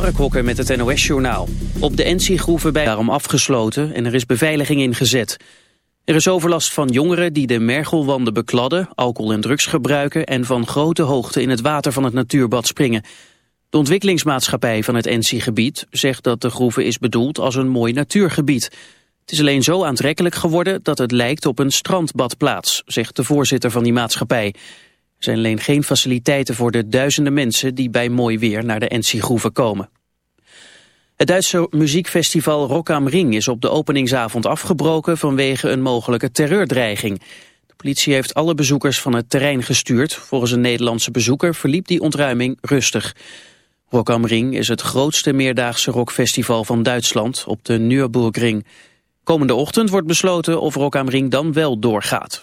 Mark Hokker met het NOS-journaal. Op de NC-groeven bij daarom afgesloten en er is beveiliging ingezet. Er is overlast van jongeren die de mergelwanden bekladden, alcohol en drugs gebruiken en van grote hoogte in het water van het natuurbad springen. De ontwikkelingsmaatschappij van het NC-gebied zegt dat de groeve is bedoeld als een mooi natuurgebied. Het is alleen zo aantrekkelijk geworden dat het lijkt op een strandbadplaats, zegt de voorzitter van die maatschappij zijn alleen geen faciliteiten voor de duizenden mensen die bij mooi weer naar de NC-groeven komen. Het Duitse muziekfestival Rock am Ring is op de openingsavond afgebroken vanwege een mogelijke terreurdreiging. De politie heeft alle bezoekers van het terrein gestuurd. Volgens een Nederlandse bezoeker verliep die ontruiming rustig. Rock am Ring is het grootste meerdaagse rockfestival van Duitsland op de Nürburgring. Komende ochtend wordt besloten of Rock am Ring dan wel doorgaat.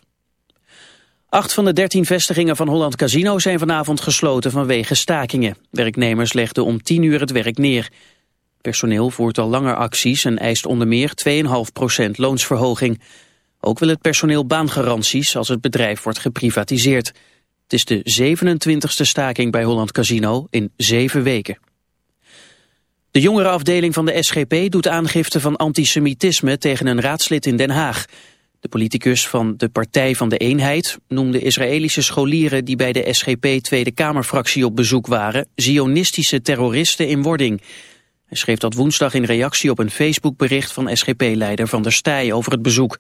Acht van de dertien vestigingen van Holland Casino zijn vanavond gesloten vanwege stakingen. Werknemers legden om tien uur het werk neer. Personeel voert al langer acties en eist onder meer 2,5% loonsverhoging. Ook wil het personeel baangaranties als het bedrijf wordt geprivatiseerd. Het is de 27e staking bij Holland Casino in zeven weken. De jongerenafdeling van de SGP doet aangifte van antisemitisme tegen een raadslid in Den Haag. De politicus van de Partij van de Eenheid noemde Israëlische scholieren die bij de SGP Tweede Kamerfractie op bezoek waren, zionistische terroristen in wording. Hij schreef dat woensdag in reactie op een Facebookbericht van SGP-leider Van der Staaij over het bezoek.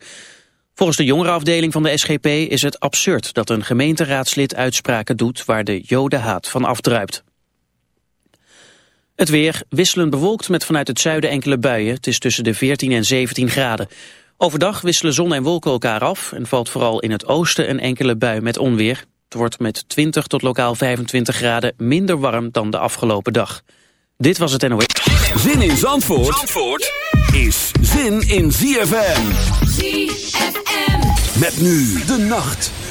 Volgens de jongerenafdeling van de SGP is het absurd dat een gemeenteraadslid uitspraken doet waar de jodenhaat van afdruipt. Het weer wisselend bewolkt met vanuit het zuiden enkele buien. Het is tussen de 14 en 17 graden. Overdag wisselen zon en wolken elkaar af en valt vooral in het oosten een enkele bui met onweer. Het wordt met 20 tot lokaal 25 graden minder warm dan de afgelopen dag. Dit was het NOE. Zin in Zandvoort, Zandvoort is zin in ZFM. ZFM. Met nu de nacht.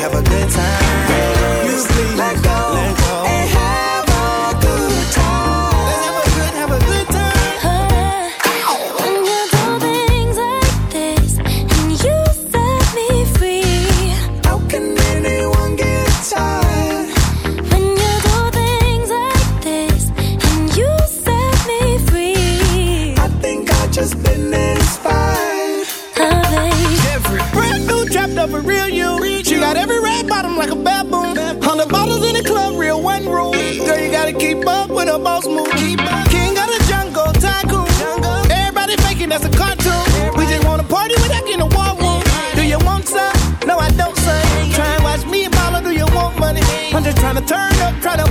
Have a good, time. Het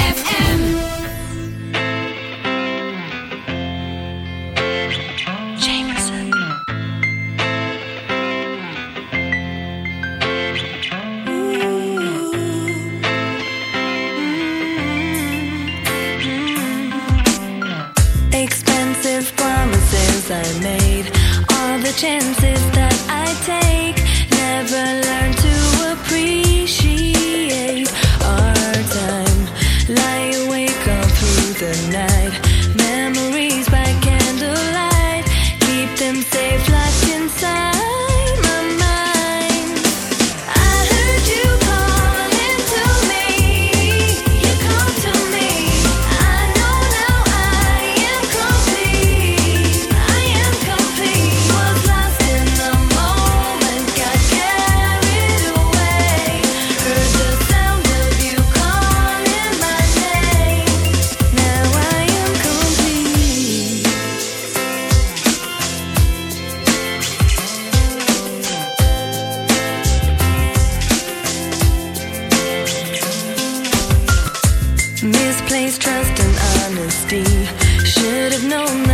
Too much. Thoughts of us remained untold.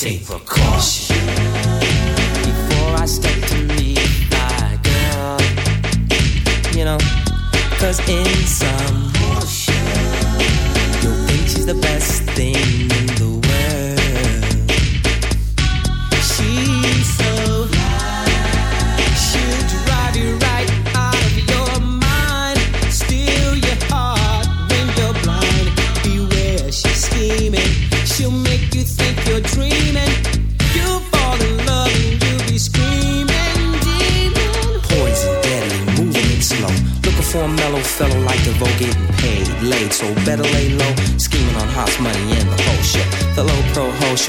take precaution before I step to meet my girl. You know, cause inside.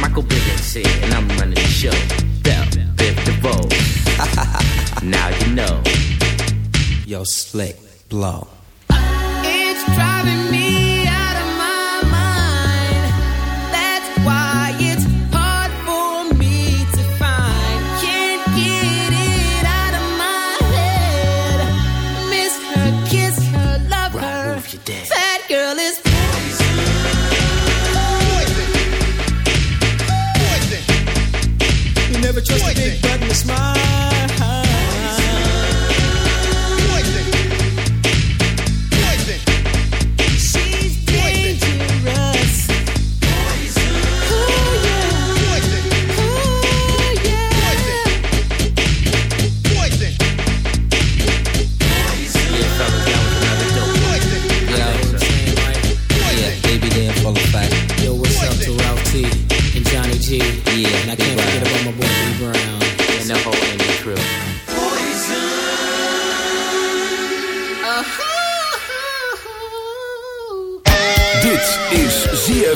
Michael Bivins here, and I'm running the show. Bell, Biv DeVoe. now you know. Yo, slick, blow. It's driving smile.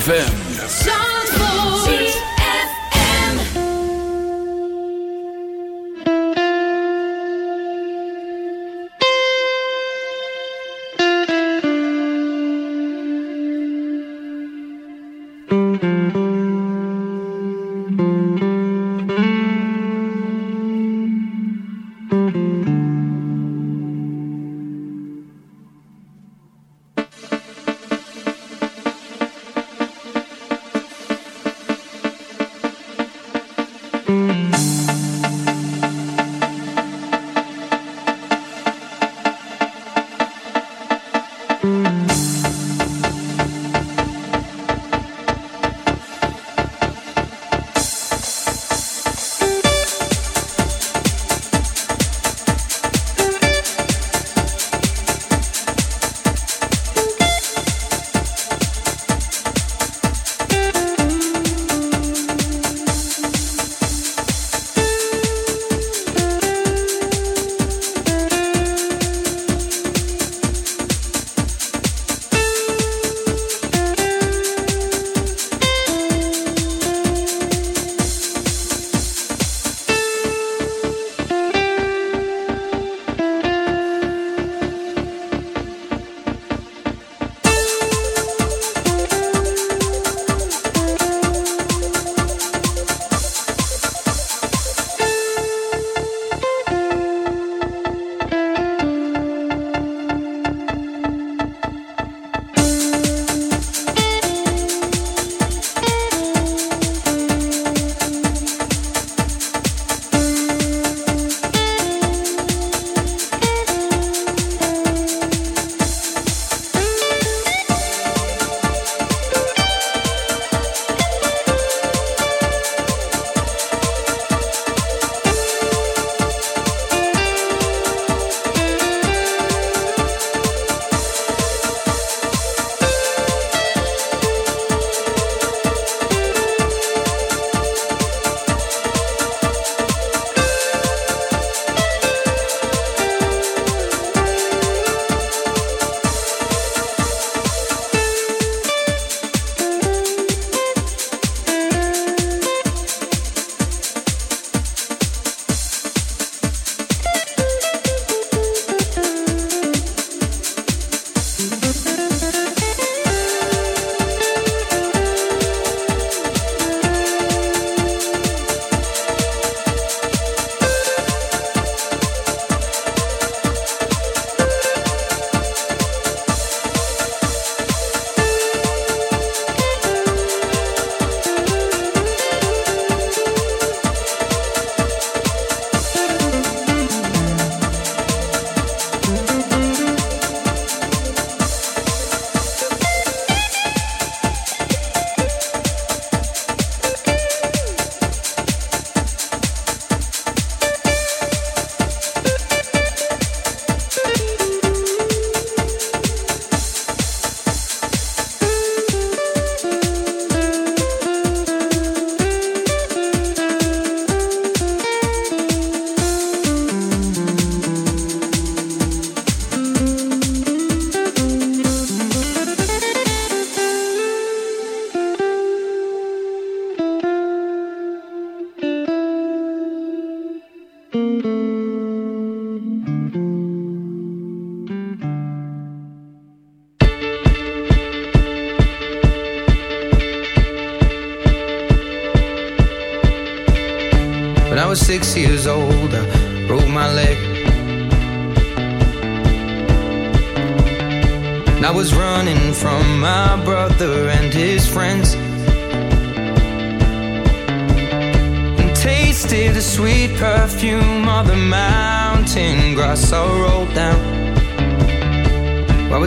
ZFM.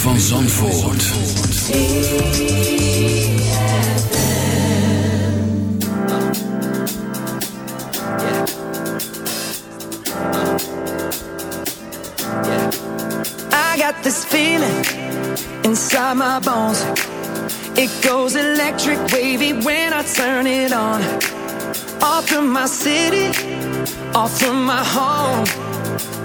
Van Zandvoort. I got this feeling inside my bones. It goes electric wavy when I turn it on. Off from my city, off from my home.